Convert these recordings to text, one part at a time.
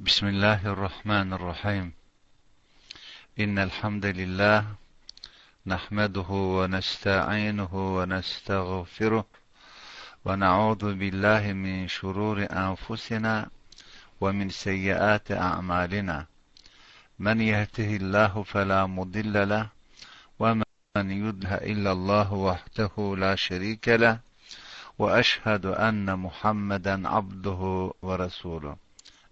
بسم الله الرحمن الرحيم. إن الحمد لله نحمده ونستعينه ونستغفره ونعوذ بالله من شرور أنفسنا ومن سيئات أعمالنا. من يهته الله فلا مضل له ومن يضله إلا الله وحده لا شريك له وأشهد أن محمدا عبده ورسوله.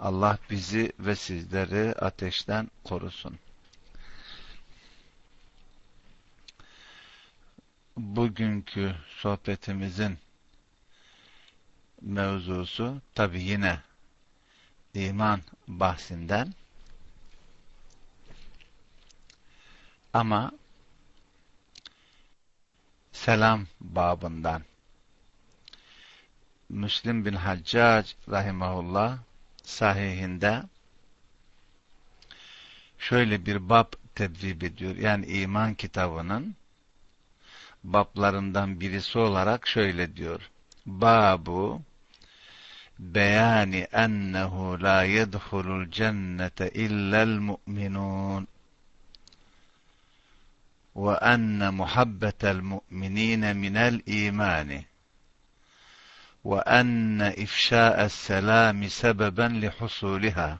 Allah bizi ve sizleri ateşten korusun. Bugünkü sohbetimizin mevzusu tabi yine iman bahsinden ama selam babından Müslim bin Haccac rahimahullah sahihinde şöyle bir bab tedvib ediyor. Yani iman kitabının bablarından birisi olarak şöyle diyor. Babu beyani ennehu la yedhulul cennete illel mu'minun ve enne muhabbetel mu'minine minel imani وأن إفشاء السلام سببا لحصولها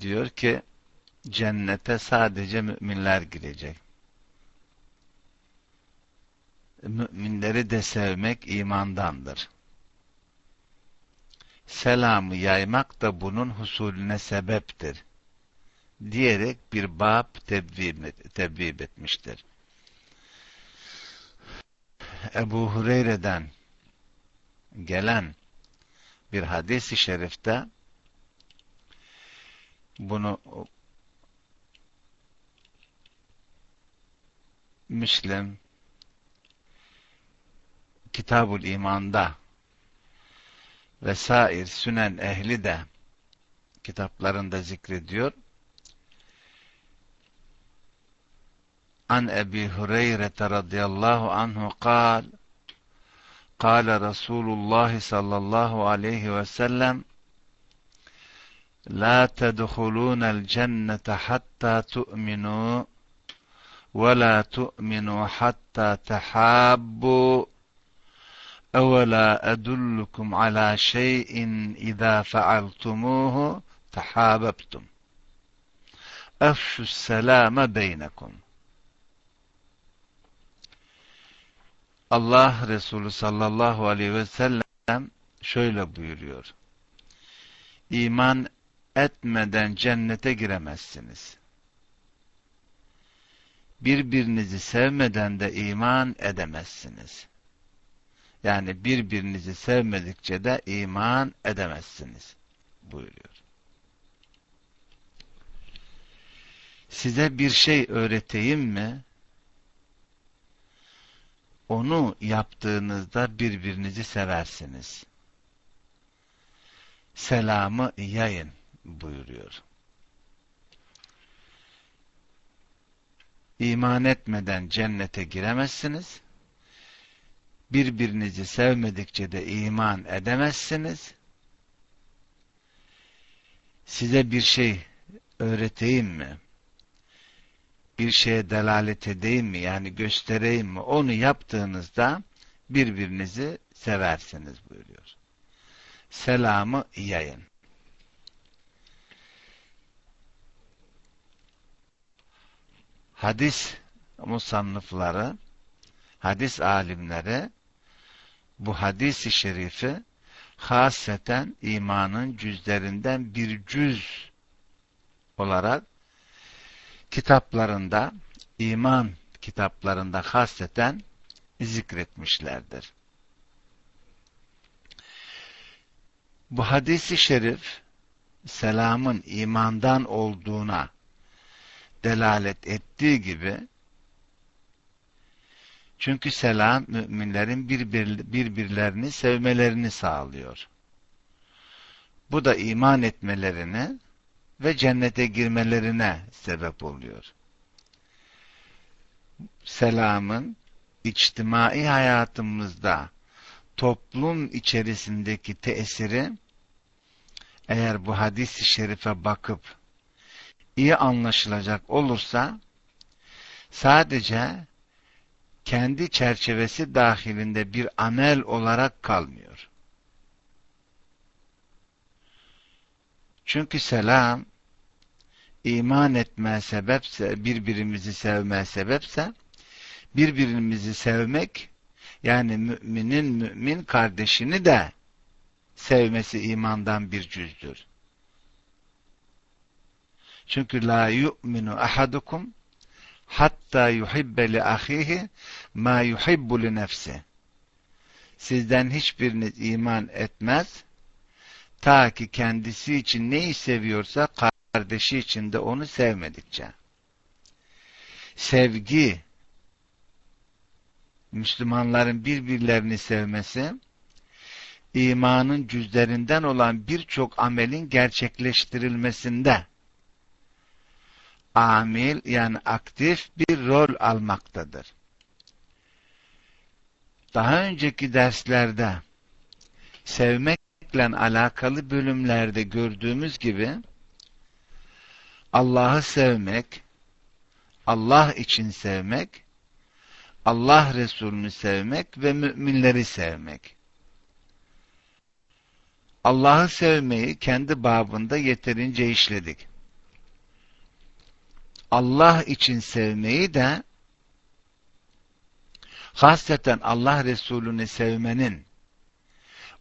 diyor ki cennete sadece müminler girecek. Müminleri de sevmek imandandır. Selamı yaymak da bunun husulüne sebeptir. Diyerek bir bab tebvib etmiştir. Ebu Hureyre'den gelen bir hadis-i şerifte bunu Müslim Kitabul İman'da vesair sünen ehli de kitaplarında zikrediyor. عن أبي هريرة رضي الله عنه قال قال رسول الله صلى الله عليه وسلم لا تدخلون الجنة حتى تؤمنوا ولا تؤمنوا حتى تحابوا أولا أدلكم على شيء إذا فعلتموه تحاببتم. أفشوا السلام بينكم. Allah Resulü sallallahu aleyhi ve sellem şöyle buyuruyor. İman etmeden cennete giremezsiniz. Birbirinizi sevmeden de iman edemezsiniz. Yani birbirinizi sevmedikçe de iman edemezsiniz buyuruyor. Size bir şey öğreteyim mi? Onu yaptığınızda birbirinizi seversiniz. Selamı yayın buyuruyor. İman etmeden cennete giremezsiniz. Birbirinizi sevmedikçe de iman edemezsiniz. Size bir şey öğreteyim mi? Bir şeye delalet edeyim mi yani göstereyim mi onu yaptığınızda birbirinizi seversiniz buyuruyor. Selamı yayın. Hadis musannıfları, hadis alimleri bu hadisi şerifi haseten imanın cüzlerinden bir cüz olarak kitaplarında, iman kitaplarında hasreten zikretmişlerdir. Bu hadisi şerif selamın imandan olduğuna delalet ettiği gibi çünkü selam müminlerin birbir, birbirlerini sevmelerini sağlıyor. Bu da iman etmelerini ve cennete girmelerine sebep oluyor. Selamın içtimai hayatımızda toplum içerisindeki tesiri eğer bu hadis-i şerife bakıp iyi anlaşılacak olursa sadece kendi çerçevesi dahilinde bir amel olarak kalmıyor. Çünkü selam iman etmeye sebepse, birbirimizi sevmeye sebepse, birbirimizi sevmek, yani müminin mümin kardeşini de sevmesi imandan bir cüzdür. Çünkü la yu'minu ahadukum hatta yuhibbe li ahihi ma yuhibbu li nefsi. Sizden hiçbiriniz iman etmez ta ki kendisi için neyi seviyorsa kardeşi için de onu sevmedikçe. Sevgi Müslümanların birbirlerini sevmesi imanın cüzlerinden olan birçok amelin gerçekleştirilmesinde amil yani aktif bir rol almaktadır. Daha önceki derslerde sevmekle alakalı bölümlerde gördüğümüz gibi Allah'ı sevmek, Allah için sevmek, Allah Resulü'nü sevmek ve müminleri sevmek. Allah'ı sevmeyi kendi babında yeterince işledik. Allah için sevmeyi de hasreten Allah Resulü'nü sevmenin,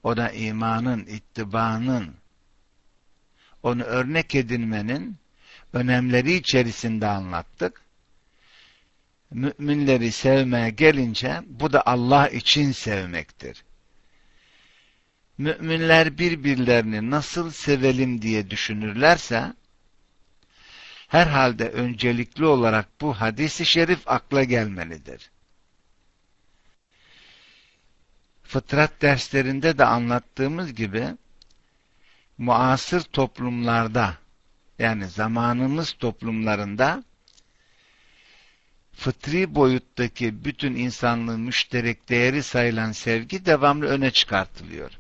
ona imanın, ittibanın, onu örnek edinmenin önemleri içerisinde anlattık. Müminleri sevmeye gelince bu da Allah için sevmektir. Müminler birbirlerini nasıl sevelim diye düşünürlerse herhalde öncelikli olarak bu hadisi şerif akla gelmelidir. Fıtrat derslerinde de anlattığımız gibi muasır toplumlarda yani zamanımız toplumlarında fıtri boyuttaki bütün insanlığın müşterek değeri sayılan sevgi devamlı öne çıkartılıyor.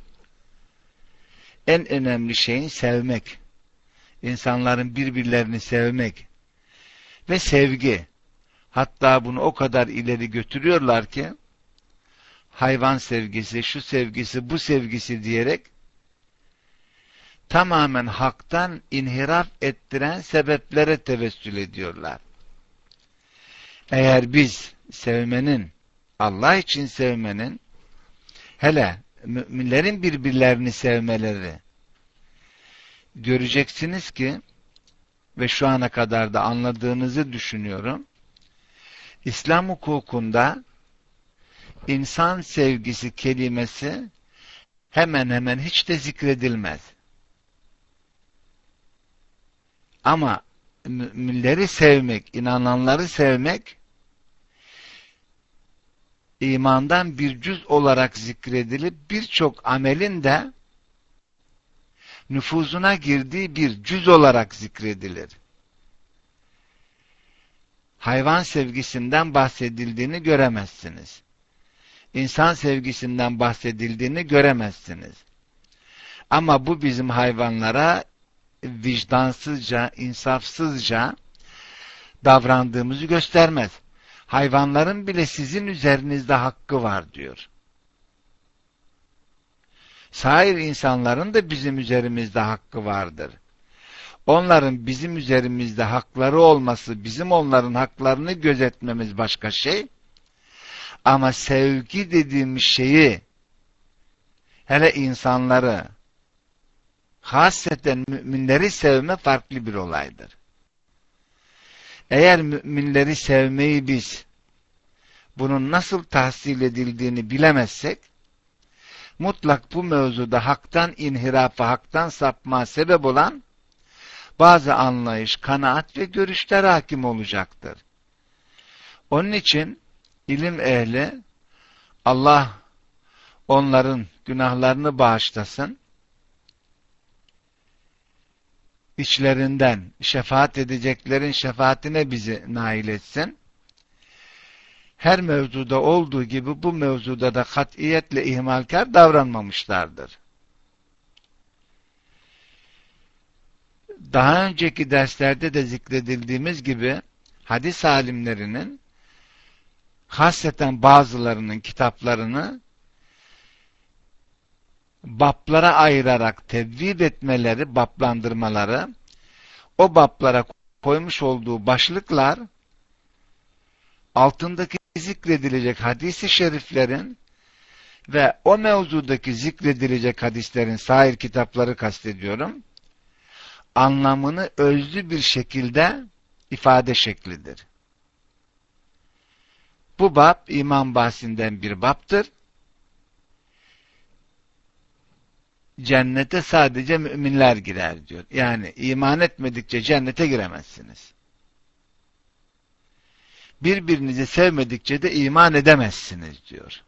En önemli şeyin sevmek. İnsanların birbirlerini sevmek. Ve sevgi. Hatta bunu o kadar ileri götürüyorlar ki hayvan sevgisi, şu sevgisi, bu sevgisi diyerek tamamen haktan inhiraf ettiren sebeplere tevessül ediyorlar. Eğer biz sevmenin, Allah için sevmenin, hele müminlerin birbirlerini sevmeleri, göreceksiniz ki, ve şu ana kadar da anladığınızı düşünüyorum, İslam hukukunda insan sevgisi kelimesi hemen hemen hiç de zikredilmez. Ama müminleri sevmek, inananları sevmek imandan bir cüz olarak zikredilip birçok amelin de nüfuzuna girdiği bir cüz olarak zikredilir. Hayvan sevgisinden bahsedildiğini göremezsiniz. İnsan sevgisinden bahsedildiğini göremezsiniz. Ama bu bizim hayvanlara vicdansızca, insafsızca davrandığımızı göstermez. Hayvanların bile sizin üzerinizde hakkı var diyor. Sair insanların da bizim üzerimizde hakkı vardır. Onların bizim üzerimizde hakları olması, bizim onların haklarını gözetmemiz başka şey. Ama sevgi dediğimiz şeyi, hele insanları, hasreten müminleri sevme farklı bir olaydır. Eğer müminleri sevmeyi biz bunun nasıl tahsil edildiğini bilemezsek mutlak bu mevzuda haktan inhirafa, haktan sapma sebep olan bazı anlayış, kanaat ve görüşler hakim olacaktır. Onun için ilim ehli Allah onların günahlarını bağışlasın. İçlerinden şefaat edeceklerin şefaatine bizi nail etsin. Her mevzuda olduğu gibi bu mevzuda da katiyetle ihmalkar davranmamışlardır. Daha önceki derslerde de zikredildiğimiz gibi hadis alimlerinin hasreten bazılarının kitaplarını baplara ayırarak tevhid etmeleri, baplandırmaları, o baplara koymuş olduğu başlıklar, altındaki zikredilecek hadisi şeriflerin ve o mevzudaki zikredilecek hadislerin sair kitapları kastediyorum, anlamını özlü bir şekilde ifade şeklidir. Bu bab iman bahsinden bir baptır. Cennete sadece müminler girer diyor. Yani iman etmedikçe cennete giremezsiniz. Birbirinizi sevmedikçe de iman edemezsiniz diyor.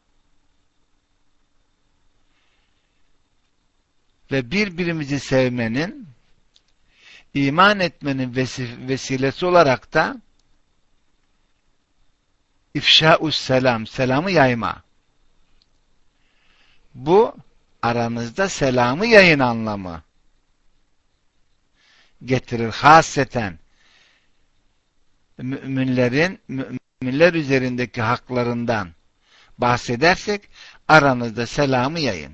Ve birbirimizi sevmenin iman etmenin vesilesi olarak da ifşaus selam, selamı yayma. Bu aranızda selamı yayın anlamı getirir. Haseten müminlerin müminler üzerindeki haklarından bahsedersek aranızda selamı yayın.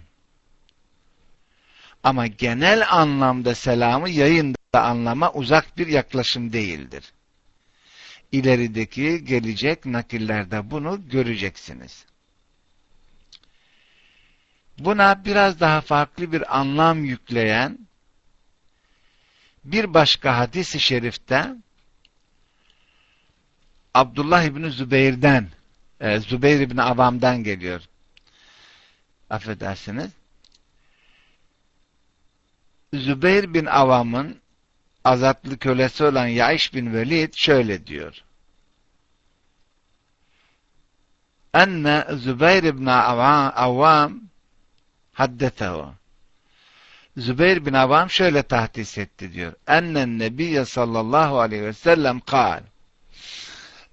Ama genel anlamda selamı yayın da anlama uzak bir yaklaşım değildir. İlerideki gelecek nakillerde bunu göreceksiniz. Buna biraz daha farklı bir anlam yükleyen bir başka hadis-i şerifte Abdullah İbni Zübeyir'den e, Zübeyir İbni Avam'dan geliyor. Affedersiniz. Zübeyir bin Avam'ın azatlı kölesi olan Yaiş bin Velid şöyle diyor. Enne Zübeyir ibn Avvam haddetehu. Zübeyir bin Avvam şöyle tahdis etti diyor. Ennen nebiyye sallallahu aleyhi ve sellem kal.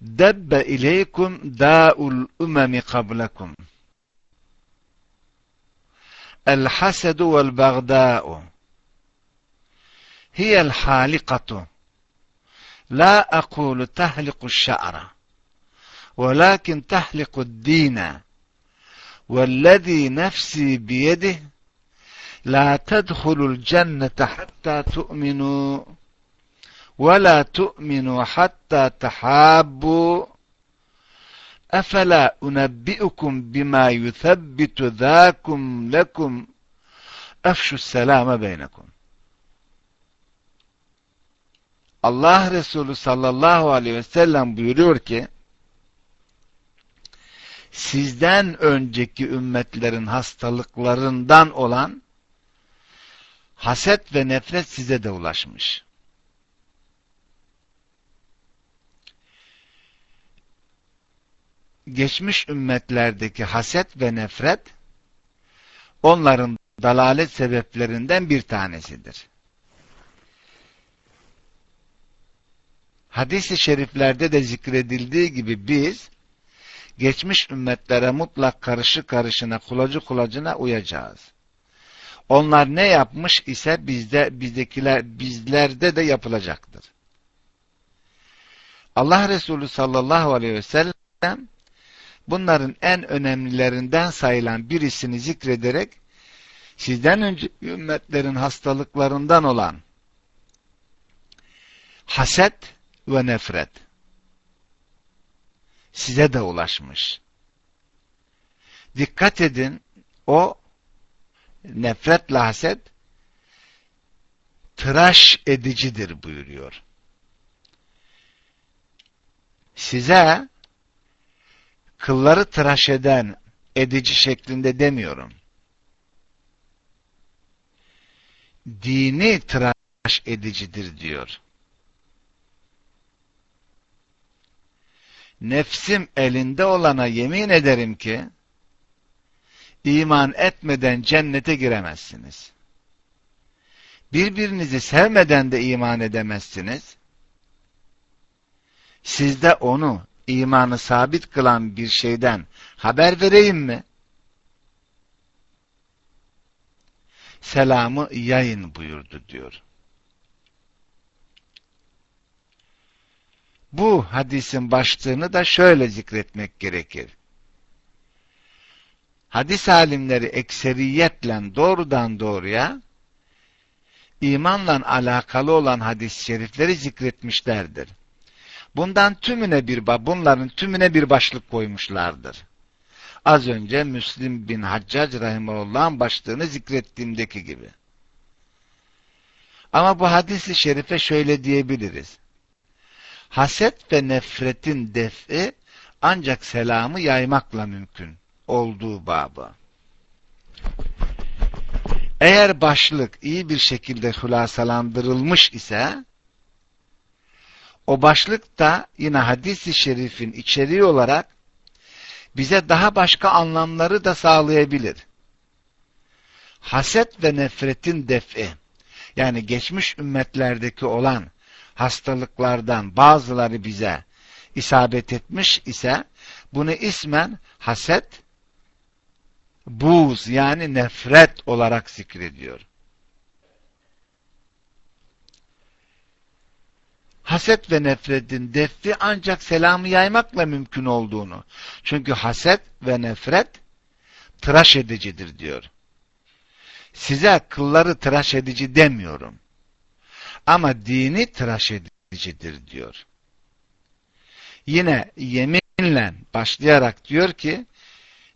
Debbe ileykum da'ul umemi kablekum. El hasedu vel bagda'u. Hiyel halikatu. La akulu tahliku şa'ra. ولكن تحلق الدين والذي نفسي بيده لا تدخلوا الجنة حتى تؤمنوا ولا تؤمنوا حتى تحابوا أفلا أنبئكم بما يثبت ذاكم لكم أفشوا السلام بينكم Allah Resulü sallallahu aleyhi ve sellem buyuruyor ki sizden önceki ümmetlerin hastalıklarından olan haset ve nefret size de ulaşmış. Geçmiş ümmetlerdeki haset ve nefret onların dalalet sebeplerinden bir tanesidir. Hadis-i şeriflerde de zikredildiği gibi biz geçmiş ümmetlere mutlak karışı karışına, kulacı kulacına uyacağız. Onlar ne yapmış ise bizde bizdekiler bizlerde de yapılacaktır. Allah Resulü sallallahu aleyhi ve sellem bunların en önemlilerinden sayılan birisini zikrederek sizden önce ümmetlerin hastalıklarından olan haset ve nefret size de ulaşmış. Dikkat edin, o nefretle haset tıraş edicidir buyuruyor. Size kılları tıraş eden edici şeklinde demiyorum. Dini tıraş edicidir diyor. Nefsim elinde olana yemin ederim ki, iman etmeden cennete giremezsiniz. Birbirinizi sevmeden de iman edemezsiniz. Sizde onu, imanı sabit kılan bir şeyden haber vereyim mi? Selamı yayın buyurdu diyor. Bu hadisin başlığını da şöyle zikretmek gerekir. Hadis alimleri ekseriyetle doğrudan doğruya imanla alakalı olan hadis-i şerifleri zikretmişlerdir. Bundan tümüne bir bunların tümüne bir başlık koymuşlardır. Az önce Müslim bin Haccac Rahimullah'ın başlığını zikrettiğimdeki gibi. Ama bu hadisi şerife şöyle diyebiliriz. Haset ve nefretin defi ancak selamı yaymakla mümkün olduğu babı. Eğer başlık iyi bir şekilde hulasalandırılmış ise, o başlık da yine hadis-i şerifin içeriği olarak bize daha başka anlamları da sağlayabilir. Haset ve nefretin defi, yani geçmiş ümmetlerdeki olan hastalıklardan bazıları bize isabet etmiş ise, bunu ismen haset buz yani nefret olarak zikrediyor. Haset ve nefretin defi ancak selamı yaymakla mümkün olduğunu. Çünkü haset ve nefret tıraş edicidir diyor. Size kılları tıraş edici demiyorum. Ama dini tıraş edicidir diyor. Yine yeminle başlayarak diyor ki,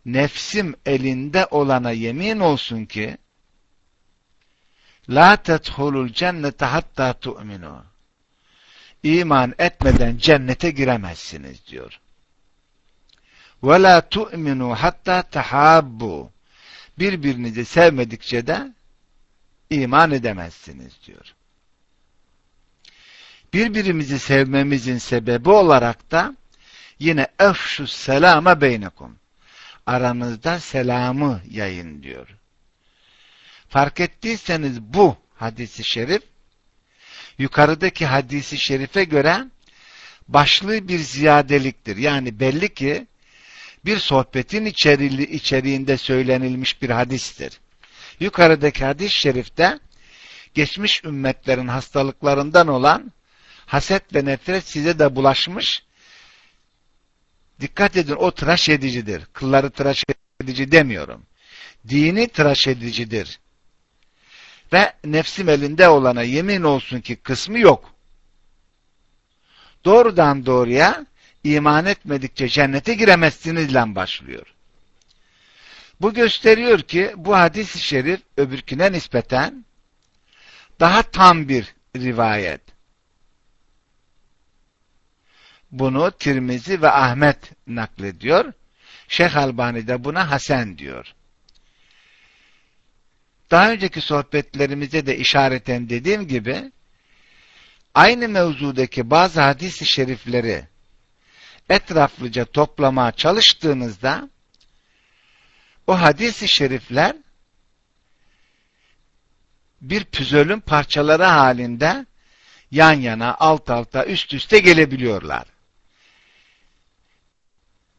nefsim elinde olana yemin olsun ki la tedhulul cennete hatta tu'minu iman etmeden cennete giremezsiniz diyor. Ve la tu'minu hatta tahabbu birbirinizi sevmedikçe de iman edemezsiniz diyor. Birbirimizi sevmemizin sebebi olarak da yine efşu selama beynekum aranızda selamı yayın diyor. Fark ettiyseniz bu hadisi şerif yukarıdaki hadisi şerife göre başlığı bir ziyadeliktir. Yani belli ki bir sohbetin içerili, içeriğinde söylenilmiş bir hadistir. Yukarıdaki hadis-i şerifte geçmiş ümmetlerin hastalıklarından olan haset ve nefret size de bulaşmış Dikkat edin o tıraş edicidir. Kılları tıraş edici demiyorum. Dini tıraş edicidir. Ve nefsim elinde olana yemin olsun ki kısmı yok. Doğrudan doğruya iman etmedikçe cennete giremezsinizle başlıyor. Bu gösteriyor ki bu hadis-i şerif öbürküne nispeten daha tam bir rivayet. Bunu Tirmizi ve Ahmet naklediyor. Şeyh Albani de buna Hasan diyor. Daha önceki sohbetlerimizde de işareten dediğim gibi aynı mevzudaki bazı hadis-i şerifleri etraflıca toplamaya çalıştığınızda o hadis-i şerifler bir püzölün parçaları halinde yan yana, alt alta, üst üste gelebiliyorlar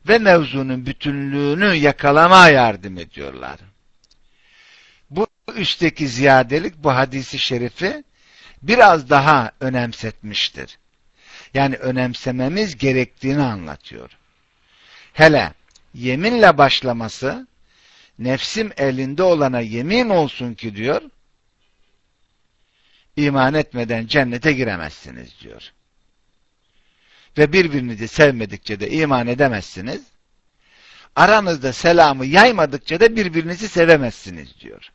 ve mevzunun bütünlüğünü yakalamaya yardım ediyorlar. Bu üstteki ziyadelik bu hadisi şerifi biraz daha önemsetmiştir. Yani önemsememiz gerektiğini anlatıyor. Hele yeminle başlaması nefsim elinde olana yemin olsun ki diyor iman etmeden cennete giremezsiniz diyor ve birbirinizi sevmedikçe de iman edemezsiniz. Aranızda selamı yaymadıkça da birbirinizi sevemezsiniz diyor.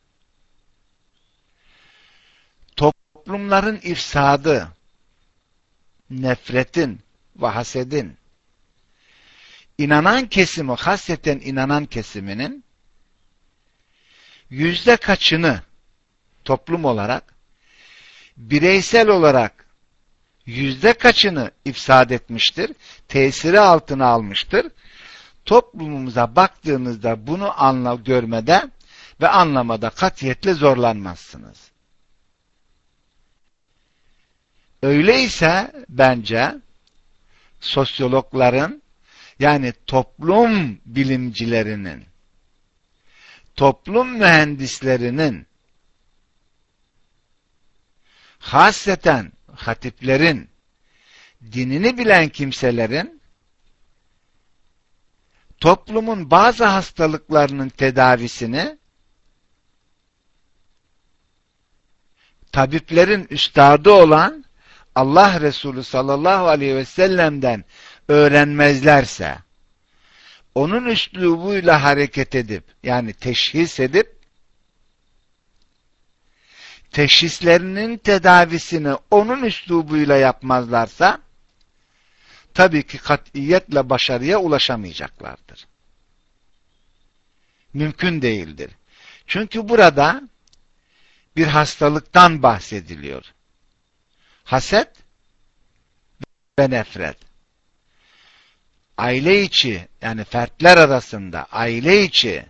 Toplumların ifsadı, nefretin ve hasedin, inanan kesimi, hasreten inanan kesiminin yüzde kaçını toplum olarak bireysel olarak yüzde kaçını ifsad etmiştir, tesiri altına almıştır. Toplumumuza baktığınızda bunu anla görmede ve anlamada katiyetle zorlanmazsınız. Öyleyse bence sosyologların yani toplum bilimcilerinin toplum mühendislerinin hasreten hatiplerin dinini bilen kimselerin toplumun bazı hastalıklarının tedavisini tabiplerin üstadı olan Allah Resulü sallallahu aleyhi ve sellem'den öğrenmezlerse onun üslubuyla hareket edip yani teşhis edip teşhislerinin tedavisini onun üslubuyla yapmazlarsa tabii ki katiyetle başarıya ulaşamayacaklardır. Mümkün değildir. Çünkü burada bir hastalıktan bahsediliyor. Haset ve nefret. Aile içi yani fertler arasında, aile içi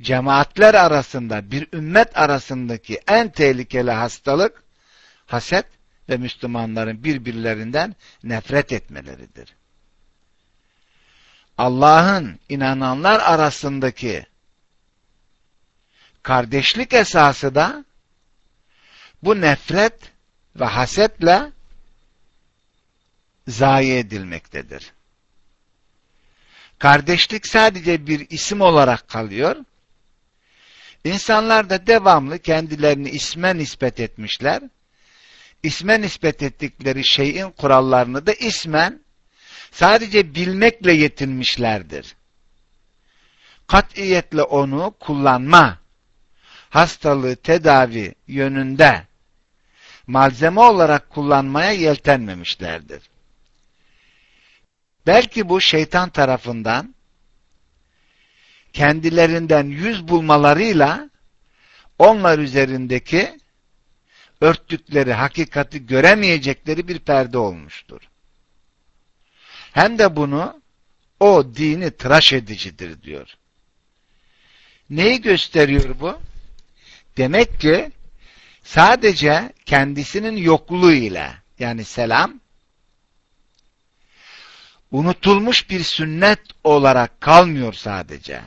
cemaatler arasında, bir ümmet arasındaki en tehlikeli hastalık haset ve Müslümanların birbirlerinden nefret etmeleridir. Allah'ın inananlar arasındaki kardeşlik esası da bu nefret ve hasetle zayi edilmektedir. Kardeşlik sadece bir isim olarak kalıyor. İnsanlar da devamlı kendilerini isme nispet etmişler. İsme nispet ettikleri şeyin kurallarını da ismen sadece bilmekle yetinmişlerdir. Katiyetle onu kullanma, hastalığı tedavi yönünde malzeme olarak kullanmaya yeltenmemişlerdir. Belki bu şeytan tarafından kendilerinden yüz bulmalarıyla onlar üzerindeki örttükleri hakikati göremeyecekleri bir perde olmuştur. Hem de bunu o dini tıraş edicidir diyor. Neyi gösteriyor bu? Demek ki sadece kendisinin yokluğu ile yani selam unutulmuş bir sünnet olarak kalmıyor sadece.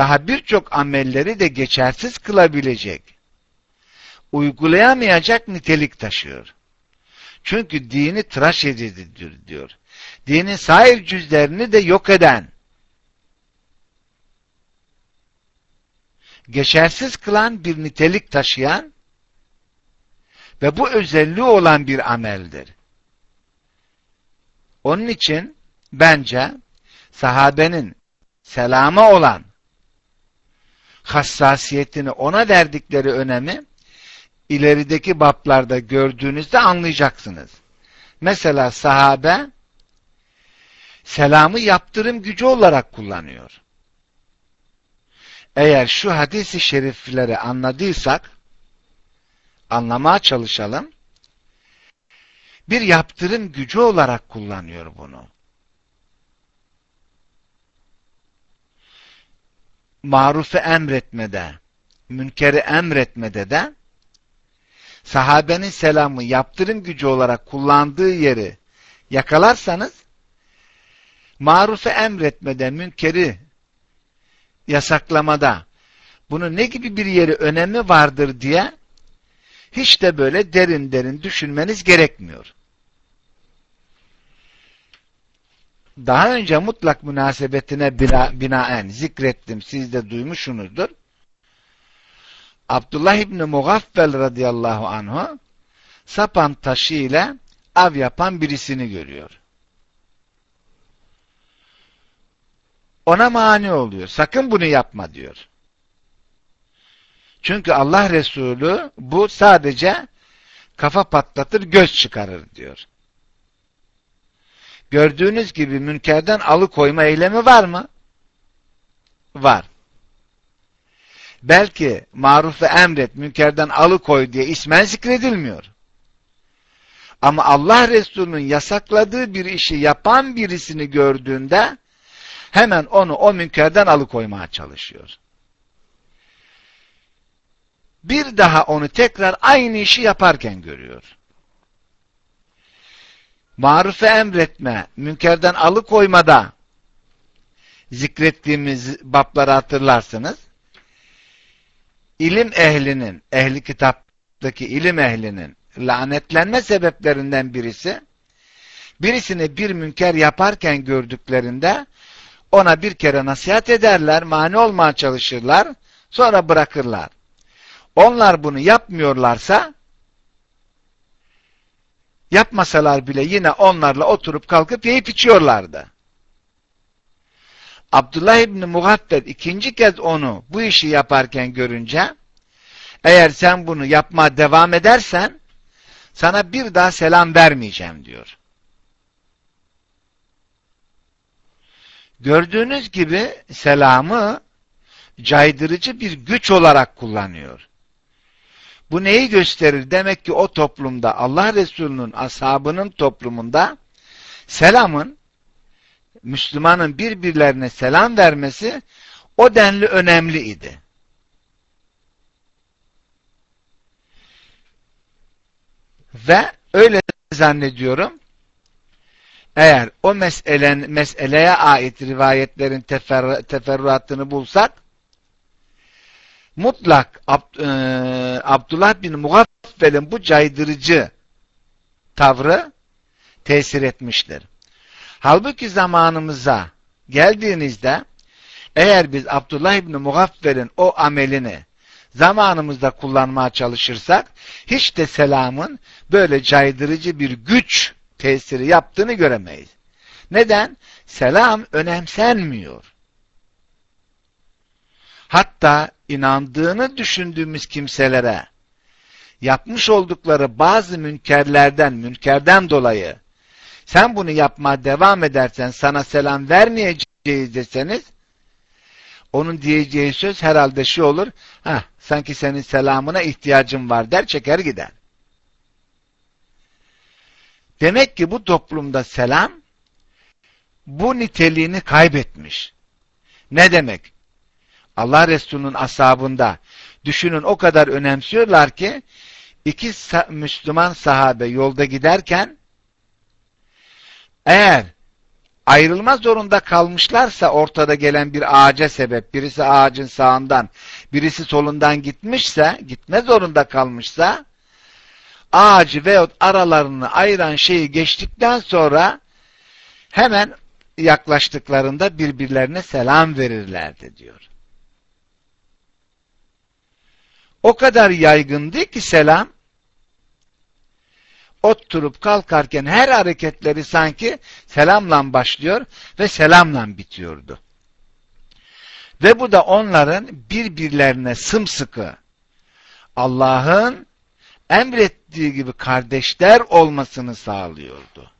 Daha birçok amelleri de geçersiz kılabilecek, uygulayamayacak nitelik taşıyor. Çünkü dini tıraş edicidir diyor. Dinin sair cüzlerini de yok eden, geçersiz kılan bir nitelik taşıyan ve bu özelliği olan bir ameldir. Onun için bence sahabenin selama olan hassasiyetini ona verdikleri önemi ilerideki bablarda gördüğünüzde anlayacaksınız. Mesela sahabe selamı yaptırım gücü olarak kullanıyor. Eğer şu hadisi şerifleri anladıysak anlamaya çalışalım bir yaptırım gücü olarak kullanıyor bunu. Marufu emretmede, münkeri emretmede de sahabenin selamı yaptırım gücü olarak kullandığı yeri yakalarsanız marufu emretmede, münkeri yasaklamada bunun ne gibi bir yeri önemi vardır diye hiç de böyle derin derin düşünmeniz gerekmiyor. Daha önce mutlak münasebetine binaen zikrettim, siz de duymuşsunuzdur. Abdullah İbni Mugaffel radıyallahu anhu sapan taşı ile av yapan birisini görüyor. Ona mani oluyor. Sakın bunu yapma diyor. Çünkü Allah Resulü bu sadece kafa patlatır, göz çıkarır diyor. Gördüğünüz gibi münkerden alıkoyma eylemi var mı? Var. belki maruf ve emret, münkerden alıkoy diye ismen zikredilmiyor. Ama Allah Resulü'nün yasakladığı bir işi yapan birisini gördüğünde hemen onu o münkerden alıkoymaya çalışıyor. Bir daha onu tekrar aynı işi yaparken görüyor. Marufe emretme, münkerden alıkoymada zikrettiğimiz babları hatırlarsınız. İlim ehlinin, ehli kitaptaki ilim ehlinin lanetlenme sebeplerinden birisi, birisini bir münker yaparken gördüklerinde ona bir kere nasihat ederler, mani olmaya çalışırlar, sonra bırakırlar. Onlar bunu yapmıyorlarsa, yapmasalar bile yine onlarla oturup kalkıp yiyip içiyorlardı. Abdullah İbni Mugaffed ikinci kez onu bu işi yaparken görünce, eğer sen bunu yapma devam edersen, sana bir daha selam vermeyeceğim diyor. Gördüğünüz gibi selamı caydırıcı bir güç olarak kullanıyor. Bu neyi gösterir? Demek ki o toplumda Allah Resulü'nün ashabının toplumunda selamın Müslümanın birbirlerine selam vermesi o denli önemli idi. Ve öyle zannediyorum eğer o meselen, meseleye ait rivayetlerin tefer, teferruatını bulsak mutlak Ab, e, Abdullah bin Mugaffel'in bu caydırıcı tavrı tesir etmiştir. Halbuki zamanımıza geldiğinizde eğer biz Abdullah İbni Mugaffel'in o amelini zamanımızda kullanmaya çalışırsak hiç de selamın böyle caydırıcı bir güç tesiri yaptığını göremeyiz. Neden? Selam önemsenmiyor. Hatta inandığını düşündüğümüz kimselere yapmış oldukları bazı münkerlerden, münkerden dolayı sen bunu yapmaya devam edersen sana selam vermeyeceğiz deseniz onun diyeceği söz herhalde şu olur. Ha, sanki senin selamına ihtiyacım var der çeker gider. Demek ki bu toplumda selam bu niteliğini kaybetmiş. Ne demek? Allah Resulü'nün asabında düşünün o kadar önemsiyorlar ki iki Müslüman sahabe yolda giderken eğer ayrılma zorunda kalmışlarsa ortada gelen bir ağaca sebep, birisi ağacın sağından, birisi solundan gitmişse, gitme zorunda kalmışsa, ağacı veyahut aralarını ayıran şeyi geçtikten sonra hemen yaklaştıklarında birbirlerine selam verirlerdi diyor. O kadar yaygındı ki selam, oturup kalkarken her hareketleri sanki selamla başlıyor ve selamla bitiyordu. Ve bu da onların birbirlerine sımsıkı Allah'ın emrettiği gibi kardeşler olmasını sağlıyordu.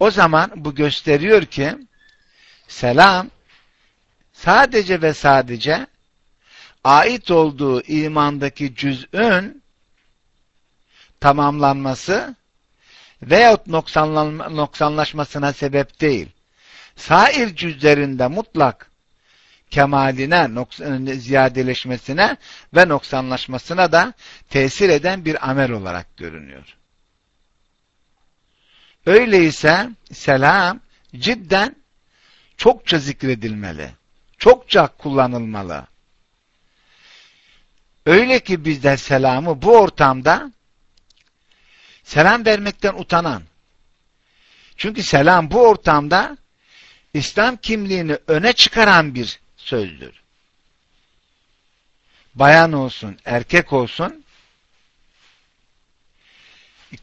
O zaman bu gösteriyor ki selam sadece ve sadece ait olduğu imandaki cüz'ün tamamlanması veyahut noksanlaşmasına sebep değil. Sair cüzlerinde mutlak kemaline, ziyadeleşmesine ve noksanlaşmasına da tesir eden bir amel olarak görünüyor. Öyleyse selam cidden çokça zikredilmeli, çokça kullanılmalı. Öyle ki bizler selamı bu ortamda selam vermekten utanan. Çünkü selam bu ortamda İslam kimliğini öne çıkaran bir sözdür. Bayan olsun, erkek olsun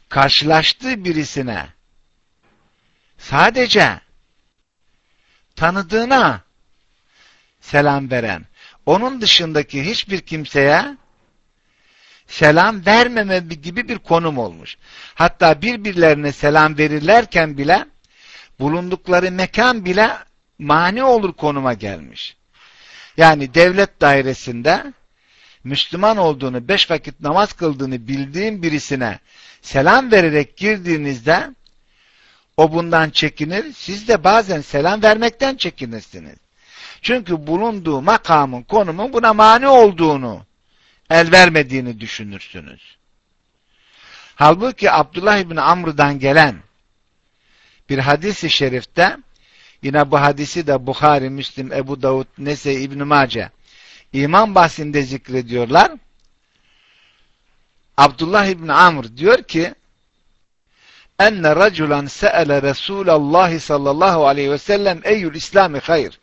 karşılaştığı birisine sadece tanıdığına selam veren onun dışındaki hiçbir kimseye selam vermeme gibi bir konum olmuş. Hatta birbirlerine selam verirlerken bile bulundukları mekan bile mani olur konuma gelmiş. Yani devlet dairesinde Müslüman olduğunu, beş vakit namaz kıldığını bildiğin birisine selam vererek girdiğinizde o bundan çekinir, siz de bazen selam vermekten çekinirsiniz. Çünkü bulunduğu makamın, konumun buna mani olduğunu, el vermediğini düşünürsünüz. Halbuki Abdullah İbni Amr'dan gelen bir hadis-i şerifte, yine bu hadisi de Bukhari, Müslim, Ebu Davud, Nese, İbn-i Mace, iman bahsinde zikrediyorlar. Abdullah İbni Amr diyor ki, enne raculan se'ele Resulallah sallallahu aleyhi ve sellem eyyül İslami hayır.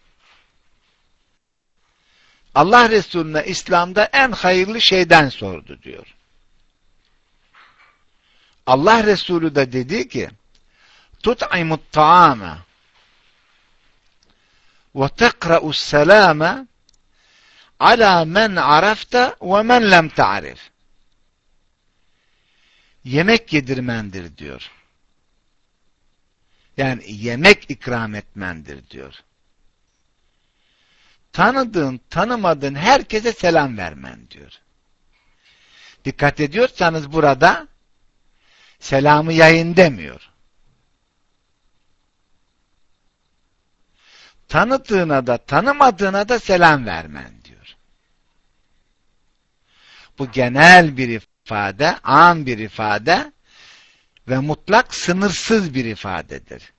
Allah Resulüne İslam'da en hayırlı şeyden sordu diyor. Allah Resulü de dedi ki tut'imut ta'ame ve tekra'us selame ala men arafta ve men lem ta'rif. Yemek yedirmendir diyor. Yani yemek ikram etmendir diyor. Tanıdığın, tanımadığın herkese selam vermen diyor. Dikkat ediyorsanız burada selamı yayın demiyor. Tanıdığına da tanımadığına da selam vermen diyor. Bu genel bir ifade, an bir ifade ve mutlak sınırsız bir ifadedir.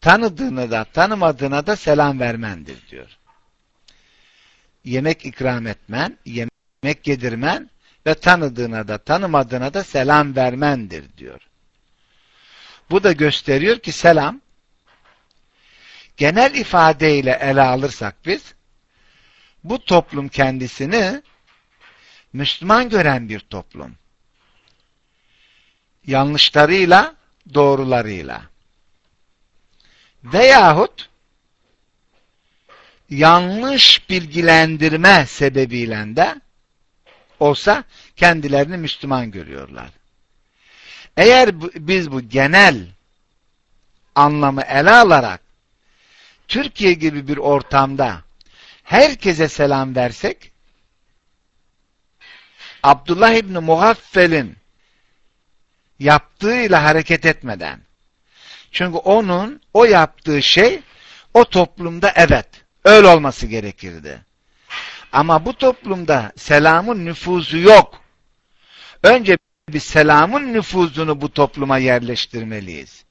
Tanıdığına da tanımadığına da selam vermendir diyor. Yemek ikram etmen, yemek yedirmen ve tanıdığına da tanımadığına da selam vermendir diyor. Bu da gösteriyor ki selam genel ifadeyle ele alırsak biz bu toplum kendisini Müslüman gören bir toplum. Yanlışlarıyla, doğrularıyla. Veyahut yanlış bilgilendirme sebebiyle de olsa kendilerini Müslüman görüyorlar. Eğer biz bu genel anlamı ele alarak Türkiye gibi bir ortamda herkese selam versek Abdullah İbni Muhaffel'in yaptığıyla hareket etmeden çünkü onun o yaptığı şey o toplumda evet öyle olması gerekirdi. Ama bu toplumda selamın nüfuzu yok. Önce biz selamın nüfuzunu bu topluma yerleştirmeliyiz.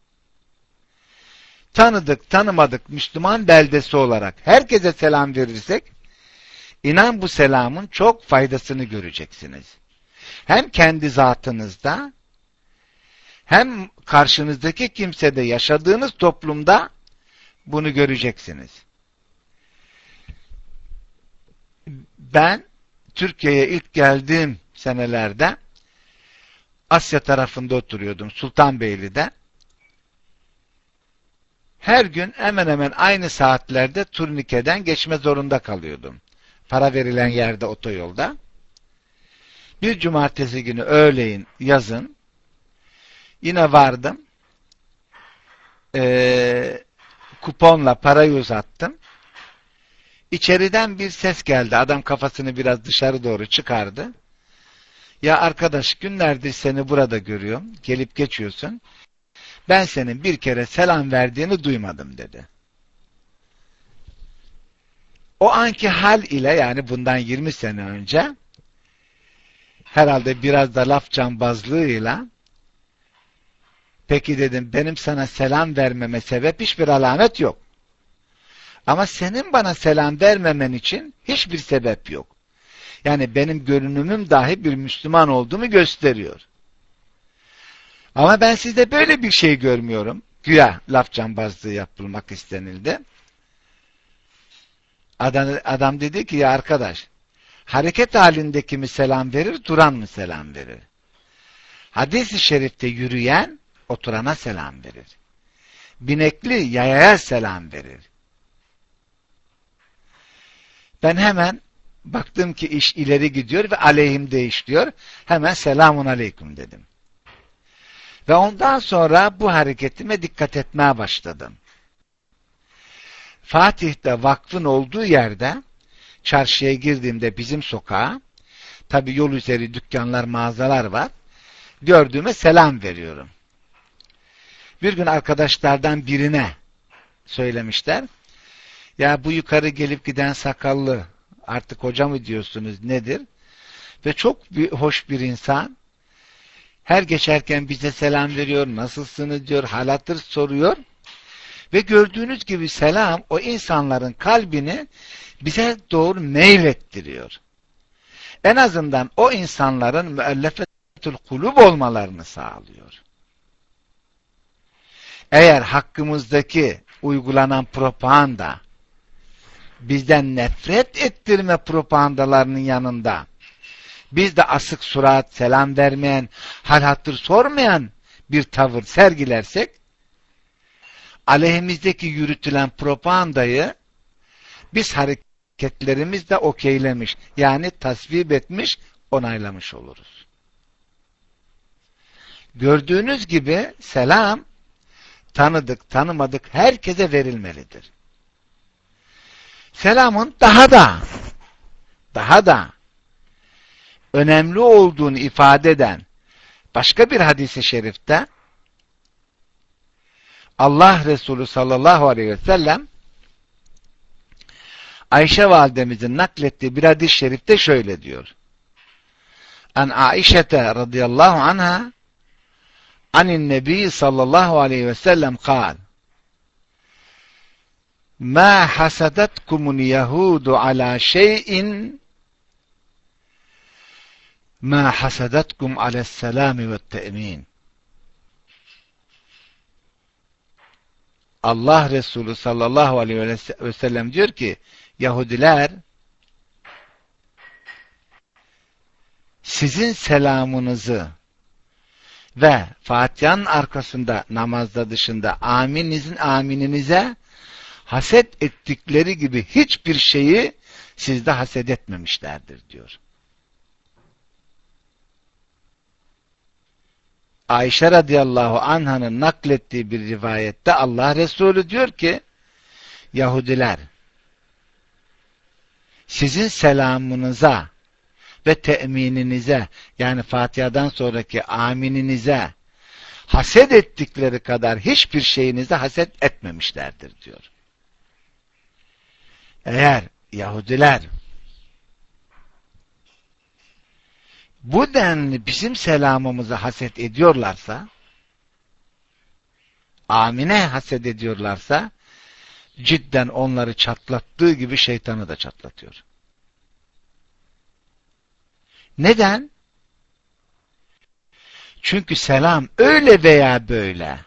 Tanıdık, tanımadık Müslüman beldesi olarak herkese selam verirsek, inan bu selamın çok faydasını göreceksiniz. Hem kendi zatınızda, hem karşınızdaki kimsede yaşadığınız toplumda bunu göreceksiniz. ben Türkiye'ye ilk geldiğim senelerde Asya tarafında oturuyordum Sultanbeyli'de. Her gün hemen hemen aynı saatlerde turnikeden geçme zorunda kalıyordum. Para verilen yerde otoyolda. Bir cumartesi günü öğleyin yazın yine vardım. Ee, kuponla parayı uzattım. İçeriden bir ses geldi. Adam kafasını biraz dışarı doğru çıkardı. Ya arkadaş günlerdir seni burada görüyorum. Gelip geçiyorsun. Ben senin bir kere selam verdiğini duymadım dedi. O anki hal ile yani bundan 20 sene önce herhalde biraz da laf cambazlığıyla peki dedim benim sana selam vermeme sebep hiçbir alamet yok. Ama senin bana selam vermemen için hiçbir sebep yok. Yani benim görünümüm dahi bir Müslüman olduğumu gösteriyor. Ama ben sizde böyle bir şey görmüyorum. Güya laf cambazlığı yapılmak istenildi. Adam, adam dedi ki ya arkadaş, hareket halindeki mi selam verir, duran mı selam verir? Hadis-i şerifte yürüyen, oturana selam verir. Binekli yayaya selam verir. Ben hemen baktım ki iş ileri gidiyor ve aleyhimde işliyor. Hemen selamun aleyküm dedim. Ve ondan sonra bu hareketime dikkat etmeye başladım. Fatih'te vakfın olduğu yerde çarşıya girdiğimde bizim sokağa tabi yol üzeri dükkanlar mağazalar var gördüğüme selam veriyorum. Bir gün arkadaşlardan birine söylemişler ya bu yukarı gelip giden sakallı artık hoca mı diyorsunuz nedir? Ve çok bir, hoş bir insan her geçerken bize selam veriyor, nasılsınız diyor, halattır soruyor. Ve gördüğünüz gibi selam o insanların kalbini bize doğru meylettiriyor. En azından o insanların müellefetül kulub olmalarını sağlıyor. Eğer hakkımızdaki uygulanan propaganda bizden nefret ettirme propagandalarının yanında biz de asık surat, selam vermeyen, hal hatır sormayan bir tavır sergilersek aleyhimizdeki yürütülen propagandayı biz hareketlerimizle okeylemiş, yani tasvip etmiş, onaylamış oluruz. Gördüğünüz gibi selam tanıdık, tanımadık herkese verilmelidir. Selamın daha da daha da önemli olduğunu ifade eden başka bir hadisi şerifte Allah Resulü sallallahu aleyhi ve sellem Ayşe validemizin naklettiği bir hadis-i şerifte şöyle diyor. An Aişete radıyallahu anha anin nebi sallallahu aleyhi ve sellem kal. Ma hasadatkumun yahudu ala şeyin ma hasadatkum ales selami ve te'min. Allah Resulü sallallahu aleyhi ve sellem diyor ki Yahudiler sizin selamınızı ve Fatiha'nın arkasında namazda dışında amininizin amininize haset ettikleri gibi hiçbir şeyi sizde haset etmemişlerdir diyor. Ayşe radıyallahu anhanın naklettiği bir rivayette Allah Resulü diyor ki Yahudiler sizin selamınıza ve temininize yani Fatiha'dan sonraki amininize haset ettikleri kadar hiçbir şeyinize haset etmemişlerdir diyor. Eğer Yahudiler bu denli bizim selamımızı haset ediyorlarsa amine haset ediyorlarsa cidden onları çatlattığı gibi şeytanı da çatlatıyor. Neden? Çünkü selam öyle veya böyle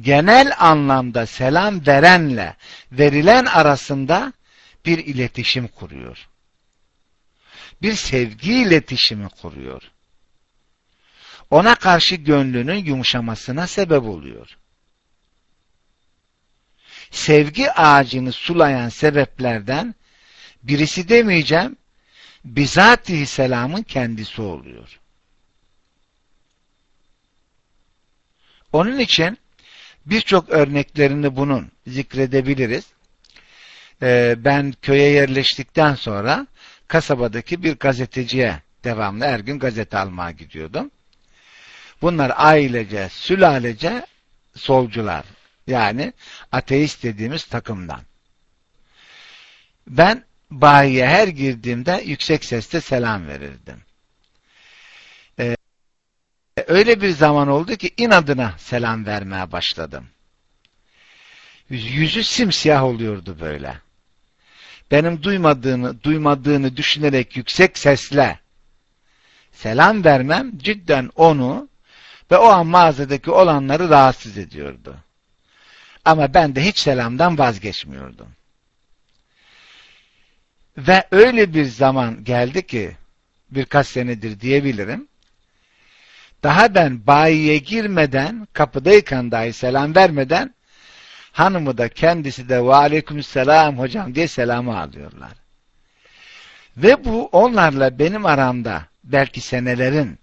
genel anlamda selam verenle verilen arasında bir iletişim kuruyor. Bir sevgi iletişimi kuruyor. Ona karşı gönlünün yumuşamasına sebep oluyor sevgi ağacını sulayan sebeplerden birisi demeyeceğim, bizatihi selamın kendisi oluyor. Onun için birçok örneklerini bunun zikredebiliriz. Ee, ben köye yerleştikten sonra kasabadaki bir gazeteciye devamlı her gün gazete almaya gidiyordum. Bunlar ailece, sülalece solcular. Yani ateist dediğimiz takımdan. Ben bayiye her girdiğimde yüksek sesle selam verirdim. Ee, öyle bir zaman oldu ki inadına selam vermeye başladım. Yüzü simsiyah oluyordu böyle. Benim duymadığını, duymadığını düşünerek yüksek sesle selam vermem cidden onu ve o an mağazadaki olanları rahatsız ediyordu. Ama ben de hiç selamdan vazgeçmiyordum. Ve öyle bir zaman geldi ki birkaç senedir diyebilirim. Daha ben bayiye girmeden, kapıdayken dahi selam vermeden hanımı da kendisi de ve aleyküm selam hocam diye selamı alıyorlar. Ve bu onlarla benim aramda belki senelerin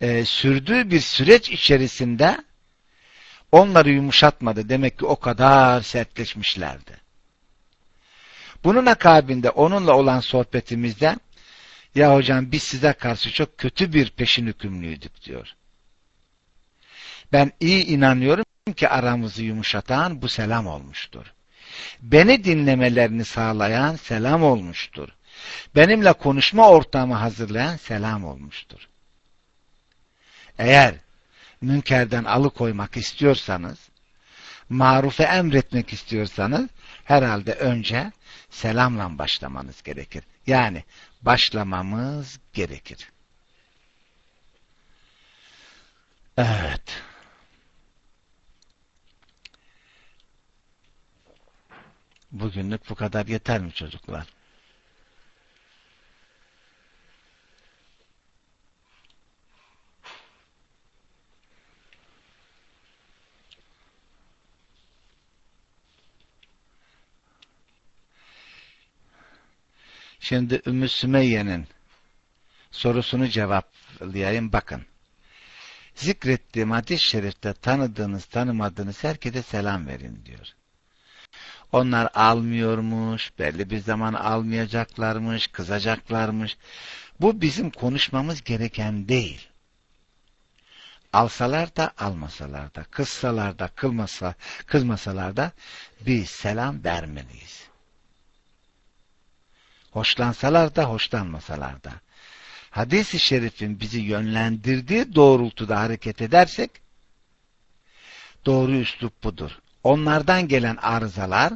e, sürdüğü bir süreç içerisinde onları yumuşatmadı. Demek ki o kadar sertleşmişlerdi. Bunun akabinde onunla olan sohbetimizde ya hocam biz size karşı çok kötü bir peşin hükümlüydük diyor. Ben iyi inanıyorum ki aramızı yumuşatan bu selam olmuştur. Beni dinlemelerini sağlayan selam olmuştur. Benimle konuşma ortamı hazırlayan selam olmuştur. Eğer münkerden alıkoymak istiyorsanız, marufe emretmek istiyorsanız, herhalde önce selamla başlamanız gerekir. Yani başlamamız gerekir. Evet. Bugünlük bu kadar yeter mi çocuklar? Şimdi Ümmü Sümeyye'nin sorusunu cevaplayayım. Bakın. Zikrettiğim hadis-i şerifte tanıdığınız, tanımadığınız herkese selam verin diyor. Onlar almıyormuş, belli bir zaman almayacaklarmış, kızacaklarmış. Bu bizim konuşmamız gereken değil. Alsalar da almasalar da, kızsalar da kılmasa, kızmasalar da biz selam vermeliyiz. Hoşlansalar da hoşlanmasalar da. Hadis-i şerifin bizi yönlendirdiği doğrultuda hareket edersek doğru üslup budur. Onlardan gelen arızalar,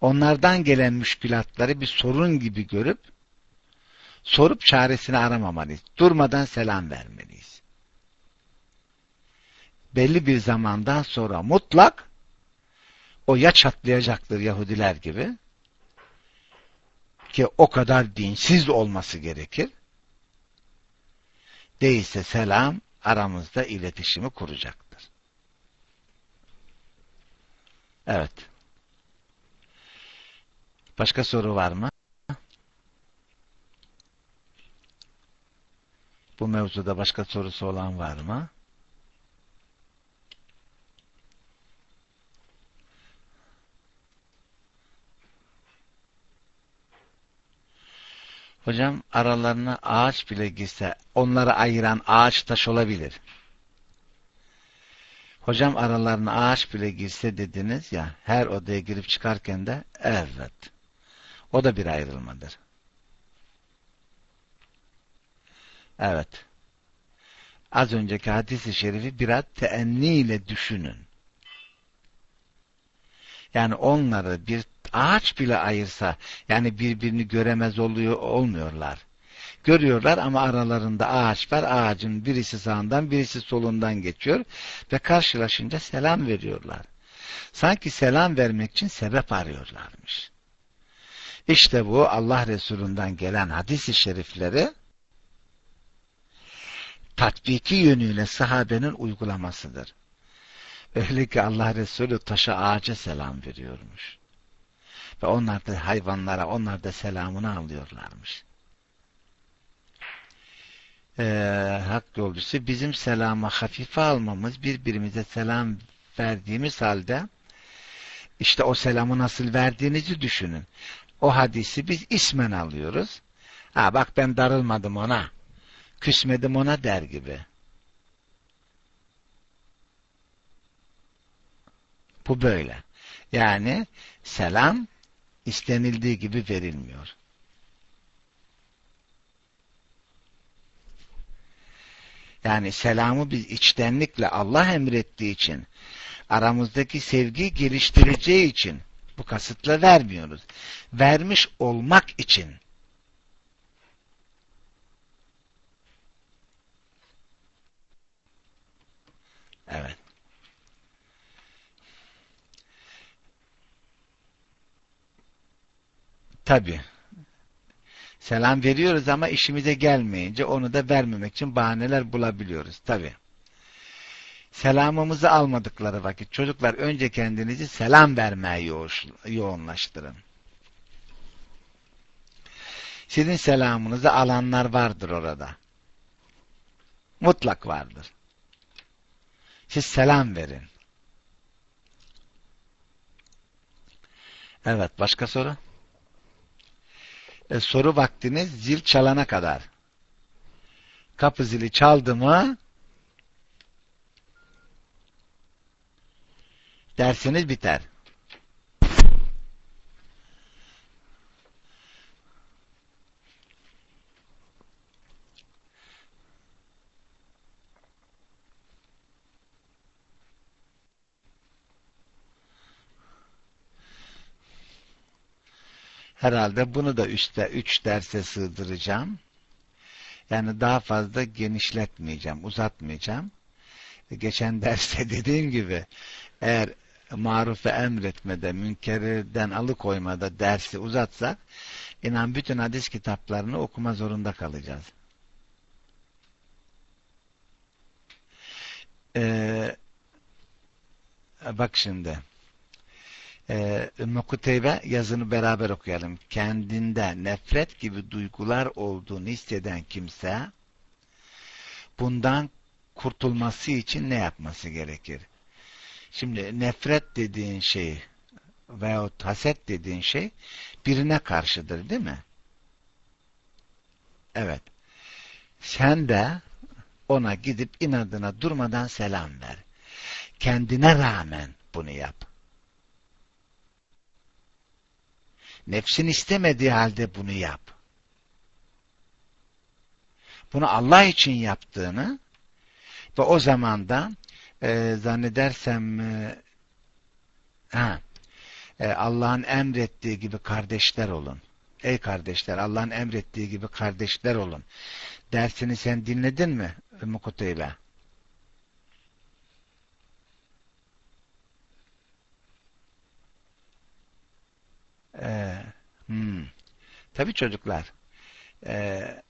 onlardan gelen müşkülatları bir sorun gibi görüp sorup çaresini aramamalıyız. Durmadan selam vermeliyiz. Belli bir zamandan sonra mutlak o ya çatlayacaktır Yahudiler gibi ki o kadar dinsiz olması gerekir. Değilse selam aramızda iletişimi kuracaktır. Evet. Başka soru var mı? Bu mevzuda başka sorusu olan var mı? Hocam aralarına ağaç bile girse onları ayıran ağaç taş olabilir. Hocam aralarına ağaç bile girse dediniz ya her odaya girip çıkarken de evet. O da bir ayrılmadır. Evet. Az önceki hadis-i şerifi biraz teenni ile düşünün. Yani onları bir ağaç bile ayırsa yani birbirini göremez oluyor olmuyorlar. Görüyorlar ama aralarında ağaç var. Ağacın birisi sağından birisi solundan geçiyor ve karşılaşınca selam veriyorlar. Sanki selam vermek için sebep arıyorlarmış. İşte bu Allah Resulü'nden gelen hadis-i şerifleri tatbiki yönüyle sahabenin uygulamasıdır. Öyle ki Allah Resulü taşa ağaca selam veriyormuş. Ve onlar da hayvanlara, onlar da selamını alıyorlarmış. Ee, hak yolcusu bizim selama hafife almamız, birbirimize selam verdiğimiz halde işte o selamı nasıl verdiğinizi düşünün. O hadisi biz ismen alıyoruz. Ha bak ben darılmadım ona, küsmedim ona der gibi. Bu böyle. Yani selam istenildiği gibi verilmiyor. Yani selamı biz içtenlikle Allah emrettiği için, aramızdaki sevgi geliştireceği için bu kasıtla vermiyoruz. Vermiş olmak için. Evet. Tabi. Selam veriyoruz ama işimize gelmeyince onu da vermemek için bahaneler bulabiliyoruz. Tabi. Selamımızı almadıkları vakit çocuklar önce kendinizi selam vermeye yoğunlaştırın. Sizin selamınızı alanlar vardır orada. Mutlak vardır. Siz selam verin. Evet, başka soru? E, soru vaktiniz zil çalana kadar. Kapı zili çaldı mı dersiniz biter. Herhalde bunu da üstte üç derse sığdıracağım. Yani daha fazla genişletmeyeceğim, uzatmayacağım. Geçen derste dediğim gibi eğer marufe emretmede, münkerden alıkoymada dersi uzatsak inan bütün hadis kitaplarını okuma zorunda kalacağız. Ee, bak şimdi e, Ümmü Kuteybe yazını beraber okuyalım. Kendinde nefret gibi duygular olduğunu hisseden kimse bundan kurtulması için ne yapması gerekir? Şimdi nefret dediğin şey veyahut haset dediğin şey birine karşıdır değil mi? Evet. Sen de ona gidip inadına durmadan selam ver. Kendine rağmen bunu yap. Nefsin istemediği halde bunu yap. Bunu Allah için yaptığını ve o zaman da e, zannedersem e, e, Allah'ın emrettiği gibi kardeşler olun. Ey kardeşler Allah'ın emrettiği gibi kardeşler olun. Dersini sen dinledin mi Ümmü Ee, hmm. Tabii çocuklar. Ee,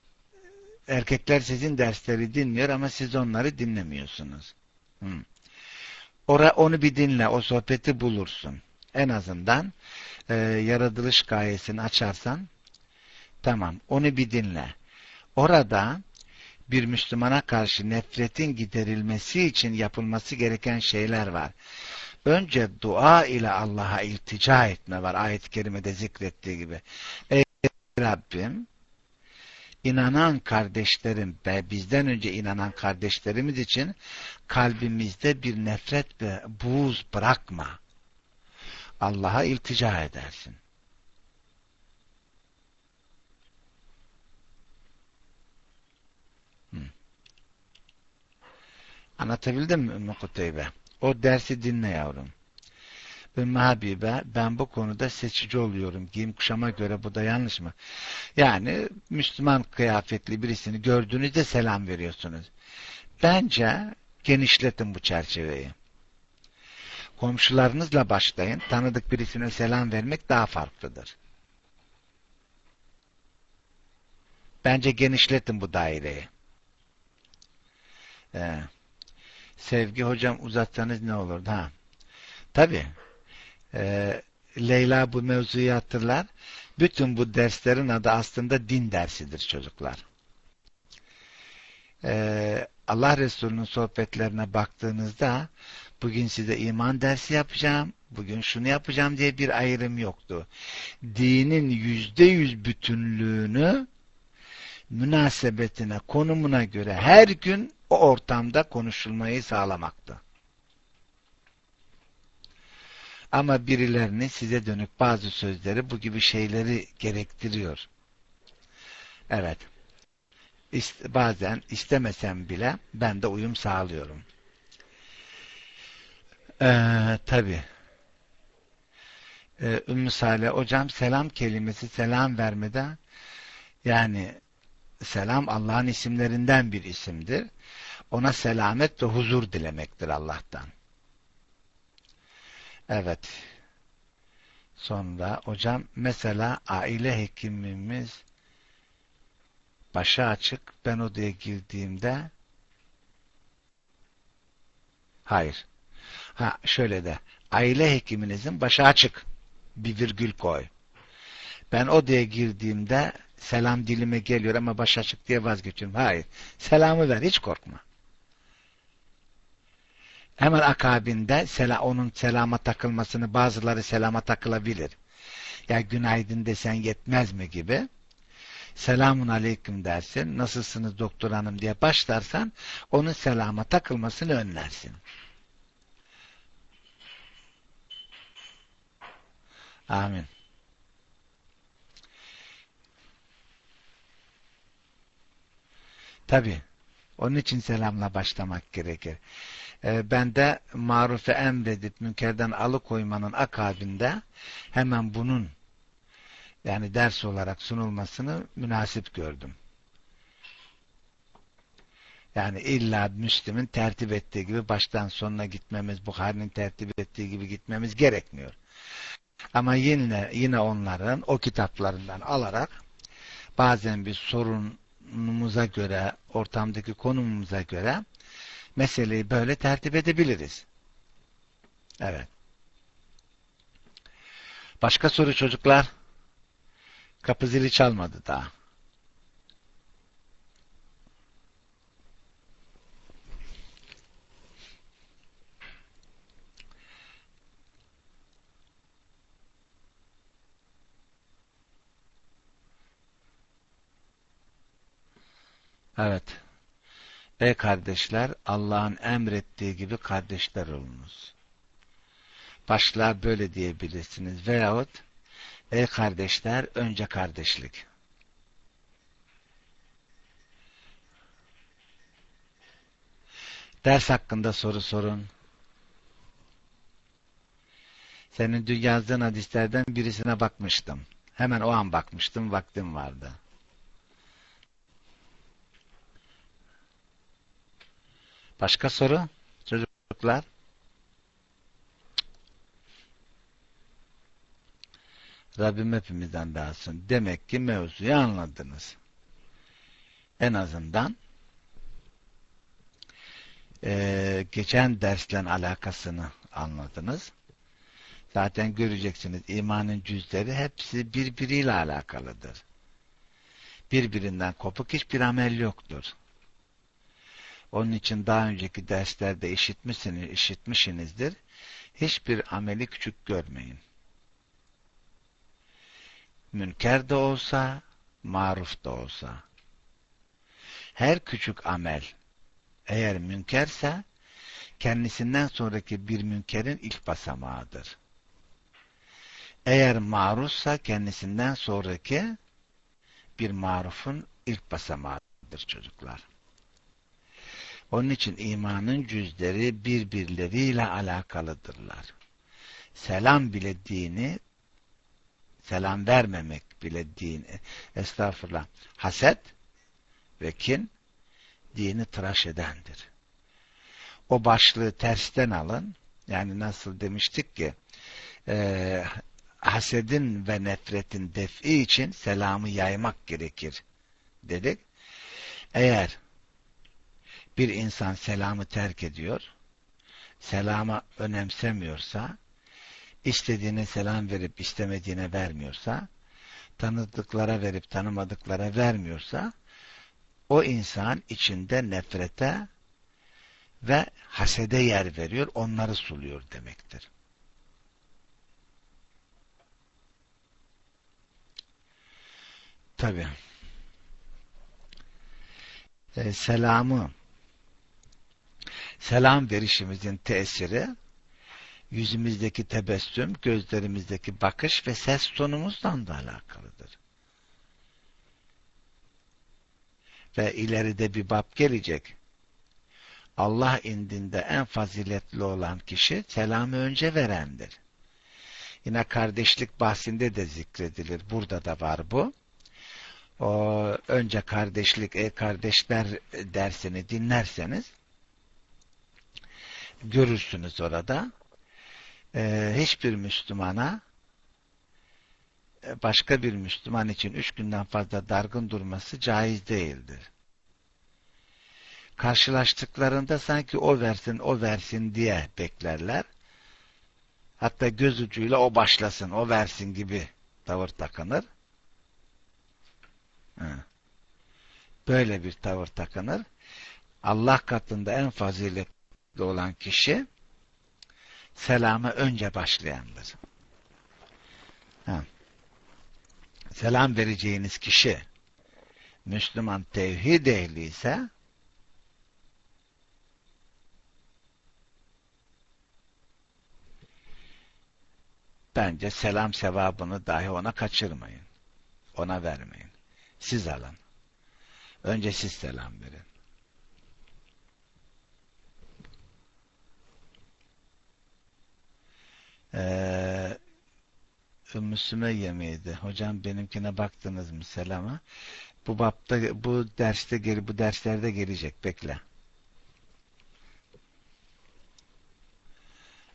erkekler sizin dersleri dinliyor ama siz onları dinlemiyorsunuz. Hmm. Ora, onu bir dinle, o sohbeti bulursun. En azından e, yaratılış gayesini açarsan tamam, onu bir dinle. Orada bir Müslümana karşı nefretin giderilmesi için yapılması gereken şeyler var önce dua ile Allah'a iltica etme var. Ayet-i kerimede zikrettiği gibi. Ey Rabbim inanan kardeşlerim ve bizden önce inanan kardeşlerimiz için kalbimizde bir nefret ve buğz bırakma. Allah'a iltica edersin. Anlatabildim mi Ümmü Kuteybe? O dersi dinle yavrum. Ümmü Habibe ben bu konuda seçici oluyorum. Giyim kuşama göre bu da yanlış mı? Yani Müslüman kıyafetli birisini gördüğünüzde selam veriyorsunuz. Bence genişletin bu çerçeveyi. Komşularınızla başlayın. Tanıdık birisine selam vermek daha farklıdır. Bence genişletin bu daireyi. Ee, sevgi hocam uzatsanız ne olurdu ha? Tabi. Ee, Leyla bu mevzuyu hatırlar. Bütün bu derslerin adı aslında din dersidir çocuklar. Ee, Allah Resulü'nün sohbetlerine baktığınızda bugün size iman dersi yapacağım, bugün şunu yapacağım diye bir ayrım yoktu. Dinin yüzde yüz bütünlüğünü münasebetine, konumuna göre her gün o ortamda konuşulmayı sağlamaktı. Ama birilerinin size dönük bazı sözleri bu gibi şeyleri gerektiriyor. Evet. İst bazen istemesem bile ben de uyum sağlıyorum. Ee, Tabi. Ee, Ümmü Salih hocam selam kelimesi selam vermede yani selam Allah'ın isimlerinden bir isimdir. Ona selamet ve huzur dilemektir Allah'tan. Evet. Sonra hocam mesela aile hekimimiz başı açık ben odaya girdiğimde hayır. Ha şöyle de aile hekiminizin başı açık bir virgül koy. Ben odaya girdiğimde selam dilime geliyor ama baş açık diye vazgeçiyorum. Hayır. Selamı ver. Hiç korkma. Hemen akabinde sela, onun selama takılmasını bazıları selama takılabilir. Ya günaydın desen yetmez mi gibi. Selamun aleyküm dersin. Nasılsınız doktor hanım diye başlarsan onun selama takılmasını önlersin. Amin. Tabi. Onun için selamla başlamak gerekir. Ee, ben de marufe emredip münkerden alıkoymanın akabinde hemen bunun yani ders olarak sunulmasını münasip gördüm. Yani illa Müslim'in tertip ettiği gibi baştan sonuna gitmemiz, Bukhari'nin tertip ettiği gibi gitmemiz gerekmiyor. Ama yine yine onların o kitaplarından alarak bazen bir sorunumuza göre, ortamdaki konumumuza göre meseleyi böyle tertip edebiliriz. Evet. Başka soru çocuklar? Kapı zili çalmadı daha. Evet. Ey kardeşler, Allah'ın emrettiği gibi kardeşler olunuz. Başlığa böyle diyebilirsiniz. Veyahut, ey kardeşler, önce kardeşlik. Ders hakkında soru sorun. Senin dün yazdığın hadislerden birisine bakmıştım. Hemen o an bakmıştım, vaktim vardı. Başka soru? Çocuklar? Rabbim hepimizden dağılsın. Demek ki mevzuyu anladınız. En azından e, geçen dersle alakasını anladınız. Zaten göreceksiniz imanın cüzleri hepsi birbiriyle alakalıdır. Birbirinden kopuk hiçbir amel yoktur. Onun için daha önceki derslerde işitmişsiniz, işitmişsinizdir. Hiçbir ameli küçük görmeyin. Münker de olsa, maruf da olsa. Her küçük amel eğer münkerse kendisinden sonraki bir münkerin ilk basamağıdır. Eğer marufsa kendisinden sonraki bir marufun ilk basamağıdır çocuklar. Onun için imanın cüzleri birbirleriyle alakalıdırlar. Selam bile dini, selam vermemek bile dini, estağfurullah, haset ve kin dini tıraş edendir. O başlığı tersten alın, yani nasıl demiştik ki, e, hasedin ve nefretin defi için selamı yaymak gerekir dedik. Eğer bir insan selamı terk ediyor, selama önemsemiyorsa, istediğine selam verip istemediğine vermiyorsa, tanıdıklara verip tanımadıklara vermiyorsa, o insan içinde nefrete ve hasede yer veriyor, onları suluyor demektir. Tabi. E, selamı selam verişimizin tesiri yüzümüzdeki tebessüm, gözlerimizdeki bakış ve ses tonumuzdan da alakalıdır. Ve ileride bir bab gelecek. Allah indinde en faziletli olan kişi selamı önce verendir. Yine kardeşlik bahsinde de zikredilir. Burada da var bu. O önce kardeşlik, e kardeşler dersini dinlerseniz görürsünüz orada. Ee, hiçbir Müslümana e, başka bir Müslüman için üç günden fazla dargın durması caiz değildir. Karşılaştıklarında sanki o versin, o versin diye beklerler. Hatta göz ucuyla o başlasın, o versin gibi tavır takınır. Böyle bir tavır takınır. Allah katında en faziletli olan kişi selama önce başlayandır. Ha. Selam vereceğiniz kişi Müslüman tevhid ehli bence selam sevabını dahi ona kaçırmayın. Ona vermeyin. Siz alın. Önce siz selam verin. Ee, Ümmü Sümeyye? Hocam benimkine baktınız mı selama? Bu bapta, bu derste geri, bu derslerde gelecek. Bekle.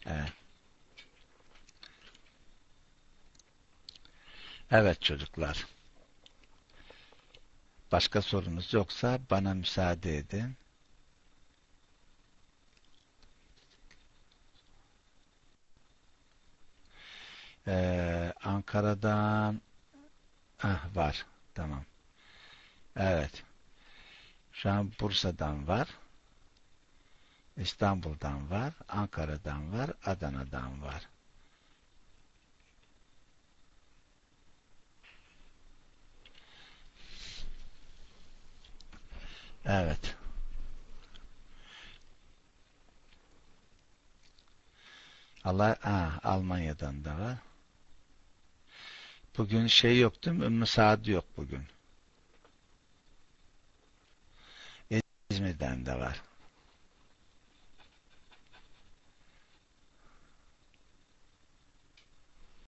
Evet. Evet çocuklar. Başka sorunuz yoksa bana müsaade edin. Ee, Ankara'dan ah, var. Tamam. Evet. Şu an Bursa'dan var. İstanbul'dan var. Ankara'dan var. Adana'dan var. Evet. Allah ah, Almanya'dan da var. Bugün şey yok değil mi? Ümmü Saad yok bugün. İzmir'den de var.